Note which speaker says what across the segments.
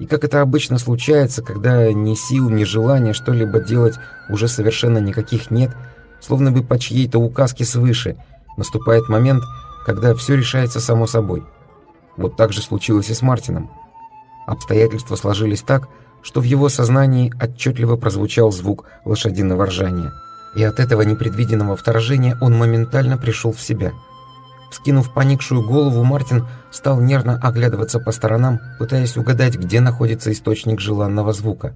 Speaker 1: И как это обычно случается, когда ни сил, ни желания что-либо делать уже совершенно никаких нет, словно бы по чьей-то указке свыше, наступает момент, когда все решается само собой. Вот так же случилось и с Мартином. Обстоятельства сложились так, что в его сознании отчетливо прозвучал звук лошадиного ржания. И от этого непредвиденного вторжения он моментально пришел в себя. Вскинув поникшую голову, Мартин стал нервно оглядываться по сторонам, пытаясь угадать, где находится источник желанного звука.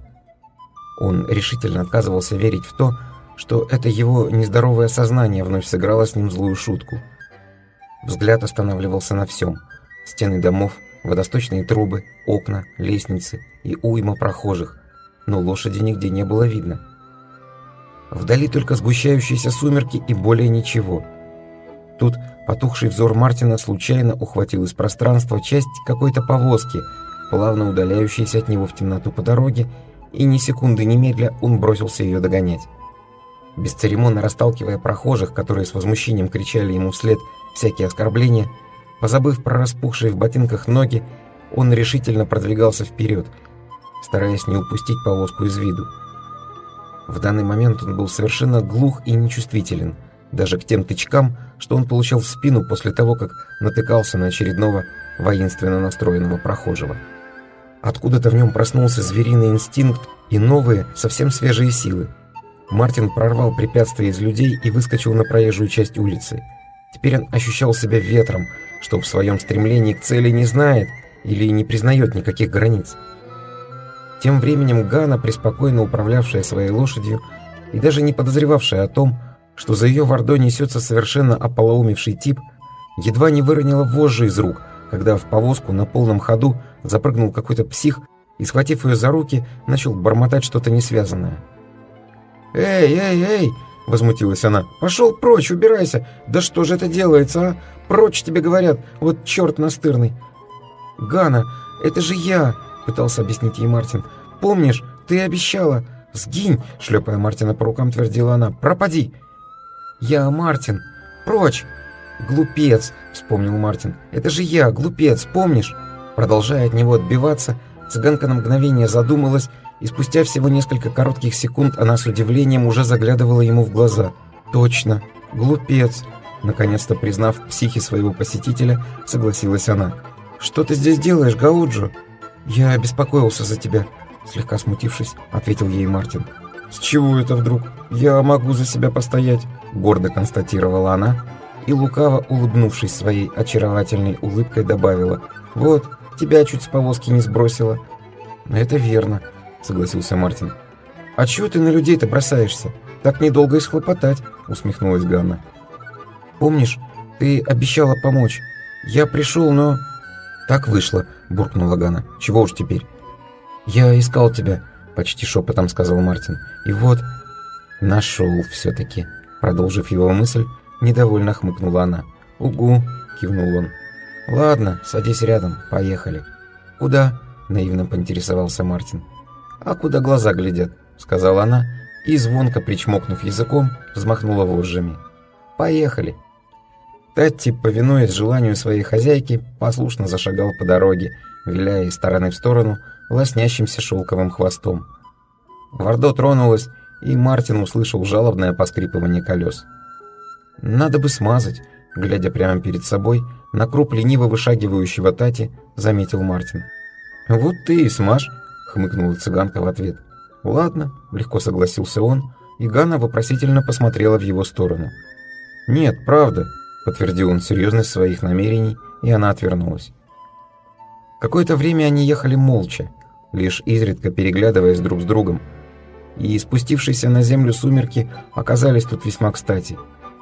Speaker 1: Он решительно отказывался верить в то, что это его нездоровое сознание вновь сыграло с ним злую шутку. Взгляд останавливался на всем. Стены домов, водосточные трубы, окна, лестницы и уйма прохожих, но лошади нигде не было видно. Вдали только сгущающиеся сумерки и более ничего. Тут потухший взор Мартина случайно ухватил из пространства часть какой-то повозки, плавно удаляющейся от него в темноту по дороге, и ни секунды немедля он бросился ее догонять. Бесцеремонно расталкивая прохожих, которые с возмущением кричали ему вслед всякие оскорбления, позабыв про распухшие в ботинках ноги, он решительно продвигался вперед, стараясь не упустить повозку из виду. В данный момент он был совершенно глух и нечувствителен, даже к тем тычкам, что он получал в спину после того, как натыкался на очередного воинственно настроенного прохожего. Откуда-то в нем проснулся звериный инстинкт и новые, совсем свежие силы. Мартин прорвал препятствия из людей и выскочил на проезжую часть улицы. Теперь он ощущал себя ветром, что в своем стремлении к цели не знает или не признает никаких границ. Тем временем Гана, преспокойно управлявшая своей лошадью и даже не подозревавшая о том, что за ее вордой несется совершенно ополоумевший тип, едва не выронила вожжи из рук, когда в повозку на полном ходу запрыгнул какой-то псих и, схватив ее за руки, начал бормотать что-то несвязанное. «Эй, эй, эй!» — возмутилась она. «Пошел прочь, убирайся! Да что же это делается, а? Прочь тебе говорят, вот черт настырный!» «Гана, это же я!» — пытался объяснить ей Мартин. «Помнишь, ты обещала...» «Сгинь!» — шлепая Мартина по рукам, твердила она. «Пропади!» «Я Мартин! Прочь!» «Глупец!» — вспомнил Мартин. «Это же я, глупец, помнишь?» Продолжая от него отбиваться, цыганка на мгновение задумалась, и спустя всего несколько коротких секунд она с удивлением уже заглядывала ему в глаза. «Точно! Глупец!» Наконец-то признав психи своего посетителя, согласилась она. «Что ты здесь делаешь, Гауджо?» «Я беспокоился за тебя», — слегка смутившись, ответил ей Мартин. «С чего это вдруг? Я могу за себя постоять», — гордо констатировала она и, лукаво улыбнувшись своей очаровательной улыбкой, добавила. «Вот, тебя чуть с повозки не сбросила». «Это верно», — согласился Мартин. «А чего ты на людей-то бросаешься? Так недолго и схлопотать», — усмехнулась Ганна. «Помнишь, ты обещала помочь. Я пришел, но...» «Так вышло», — буркнула Гана. «Чего уж теперь?» «Я искал тебя», — почти шепотом сказал Мартин. «И вот...» «Нашел все-таки», — продолжив его мысль, недовольно хмыкнула она. «Угу», — кивнул он. «Ладно, садись рядом, поехали». «Куда?» — наивно поинтересовался Мартин. «А куда глаза глядят?» — сказала она, и, звонко причмокнув языком, взмахнула вожжами. «Поехали!» Татти, повинуясь желанию своей хозяйки, послушно зашагал по дороге, виляя из стороны в сторону лоснящимся шелковым хвостом. Вардо тронулась, и Мартин услышал жалобное поскрипывание колес. «Надо бы смазать», — глядя прямо перед собой, на круп лениво вышагивающего Тати, заметил Мартин. «Вот ты и смажь», — хмыкнула цыганка в ответ. «Ладно», — легко согласился он, и Ганна вопросительно посмотрела в его сторону. «Нет, правда», подтвердил он серьезность своих намерений, и она отвернулась. Какое-то время они ехали молча, лишь изредка переглядываясь друг с другом, и спустившиеся на землю сумерки оказались тут весьма кстати,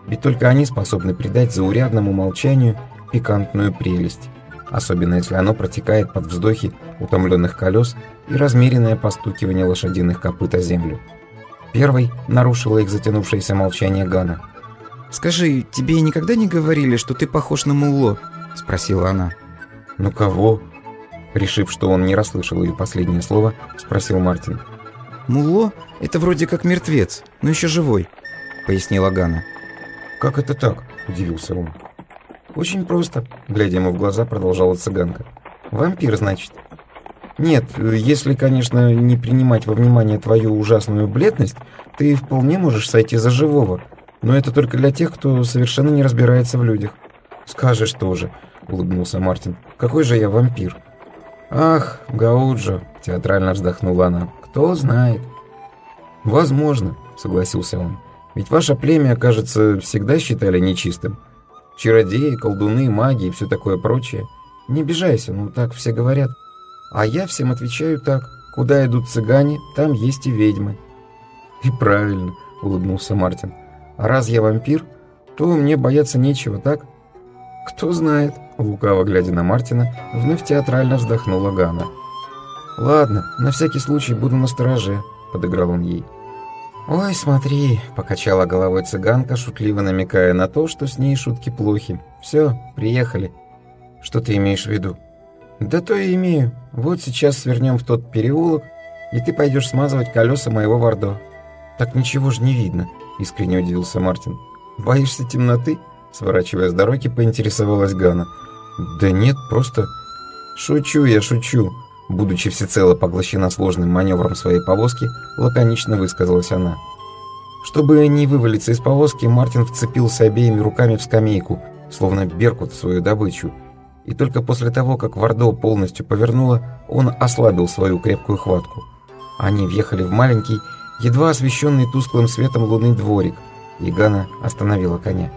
Speaker 1: ведь только они способны придать заурядному молчанию пикантную прелесть, особенно если оно протекает под вздохи утомленных колес и размеренное постукивание лошадиных копыт о землю. Первой нарушила их затянувшееся молчание Гана –
Speaker 2: «Скажи, тебе никогда не говорили, что ты похож на Мулло?» – спросила она.
Speaker 1: «Ну кого?» Решив, что он не расслышал ее последнее слово, спросил Мартин.
Speaker 2: «Мулло – это вроде как мертвец, но еще живой», – пояснила Гана.
Speaker 1: «Как это так?» – удивился он. «Очень просто», – глядя ему в глаза, продолжала цыганка. «Вампир, значит». Нет, если, конечно, не принимать во внимание твою ужасную бледность, ты вполне можешь сойти за живого. Но это только для тех, кто совершенно не разбирается в людях. Скажешь тоже, улыбнулся Мартин. Какой же я вампир? Ах, Гауджо, театрально вздохнула она. Кто знает. Возможно, согласился он. Ведь ваше племя, кажется, всегда считали нечистым. Чародеи, колдуны, маги и все такое прочее. Не обижайся, ну так все говорят. А я всем отвечаю так. Куда идут цыгане, там есть и ведьмы. И правильно, улыбнулся Мартин. А раз я вампир, то мне бояться нечего, так? Кто знает, лукаво глядя на Мартина, вновь театрально вздохнула Гана. Ладно, на всякий случай буду настороже, подыграл он ей. «Ой, смотри», — покачала головой цыганка, шутливо намекая на то, что с ней шутки плохи. «Все, приехали». «Что ты имеешь в виду?» «Да то и имею. Вот сейчас свернем в тот переулок, и ты пойдешь смазывать колеса моего Вардо». «Так ничего же не видно», — искренне удивился Мартин. «Боишься темноты?» — сворачивая с дороги, поинтересовалась Гана. «Да нет, просто...» «Шучу я, шучу», — будучи всецело поглощена сложным маневром своей повозки, лаконично высказалась она. Чтобы не вывалиться из повозки, Мартин вцепился обеими руками в скамейку, словно беркут в свою добычу, и только после того, как Вардо полностью повернула, он ослабил свою крепкую хватку. Они въехали в маленький, едва освещенный тусклым светом луны дворик, и Гана остановила коня.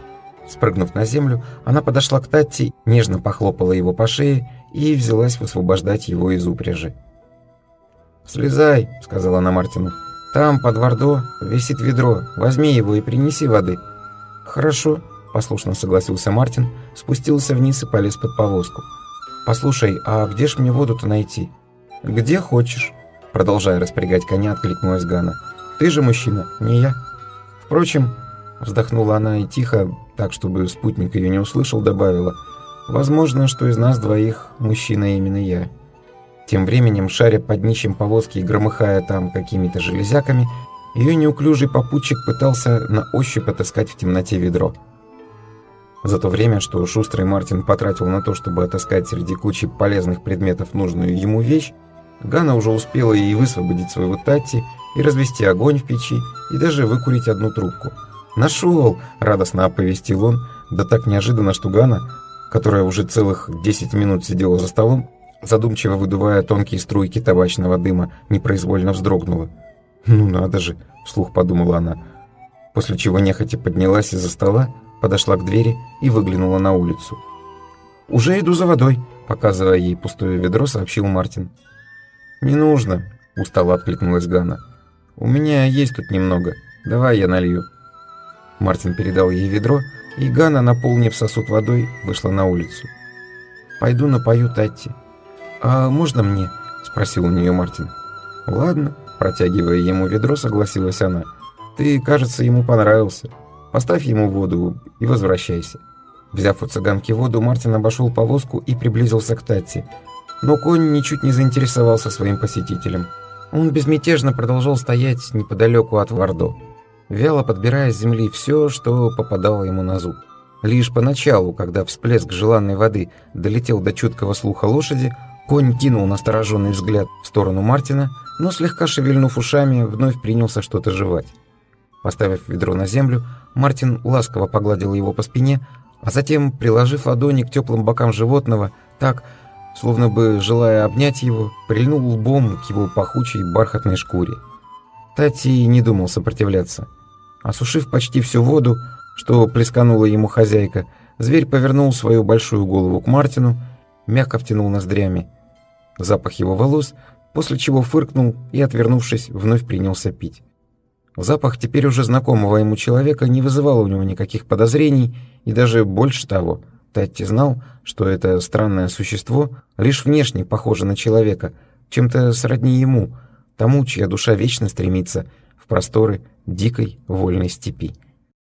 Speaker 1: Спрыгнув на землю, она подошла к Татти, нежно похлопала его по шее и взялась высвобождать его из упряжи. «Слезай», — сказала она Мартину. «Там, под Вардо, висит ведро. Возьми его и принеси воды». «Хорошо», Послушно согласился Мартин, спустился вниз и полез под повозку. «Послушай, а где ж мне воду-то найти?» «Где хочешь», — продолжая распрягать коня, откликнулась Гана. «Ты же мужчина, не я». «Впрочем», — вздохнула она и тихо, так чтобы спутник ее не услышал, добавила, «возможно, что из нас двоих мужчина именно я». Тем временем, шаря под днищем повозки и громыхая там какими-то железяками, ее неуклюжий попутчик пытался на ощупь отыскать в темноте ведро. За то время, что шустрый Мартин потратил на то, чтобы отыскать среди кучи полезных предметов нужную ему вещь, Гана уже успела и высвободить своего Татти, и развести огонь в печи, и даже выкурить одну трубку. «Нашел!» – радостно оповестил он, да так неожиданно, что Гана, которая уже целых 10 минут сидела за столом, задумчиво выдувая тонкие струйки табачного дыма, непроизвольно вздрогнула. «Ну надо же!» – вслух подумала она, после чего нехотя поднялась из-за стола, подошла к двери и выглянула на улицу. «Уже иду за водой», — показывая ей пустое ведро, сообщил Мартин. «Не нужно», — устало откликнулась Ганна. «У меня есть тут немного. Давай я налью». Мартин передал ей ведро, и Ганна, наполнив сосуд водой, вышла на улицу. «Пойду напою Татти». «А можно мне?» — спросил у нее Мартин. «Ладно», — протягивая ему ведро, согласилась она. «Ты, кажется, ему понравился». Поставь ему воду и возвращайся». Взяв у цыганки воду, Мартин обошел повозку и приблизился к Татти. Но конь ничуть не заинтересовался своим посетителем. Он безмятежно продолжал стоять неподалеку от Вардо, вяло подбирая с земли все, что попадало ему на зуб. Лишь поначалу, когда всплеск желанной воды долетел до чуткого слуха лошади, конь кинул настороженный взгляд в сторону Мартина, но слегка шевельнув ушами, вновь принялся что-то жевать. Поставив ведро на землю, Мартин ласково погладил его по спине, а затем, приложив ладони к теплым бокам животного, так, словно бы желая обнять его, прильнул лбом к его пахучей бархатной шкуре. Тати не думал сопротивляться. Осушив почти всю воду, что плесканула ему хозяйка, зверь повернул свою большую голову к Мартину, мягко втянул ноздрями запах его волос, после чего фыркнул и, отвернувшись, вновь принялся пить. Запах теперь уже знакомого ему человека не вызывал у него никаких подозрений, и даже больше того, Татти знал, что это странное существо лишь внешне похоже на человека, чем-то сродни ему, тому, чья душа вечно стремится просторы дикой вольной степи.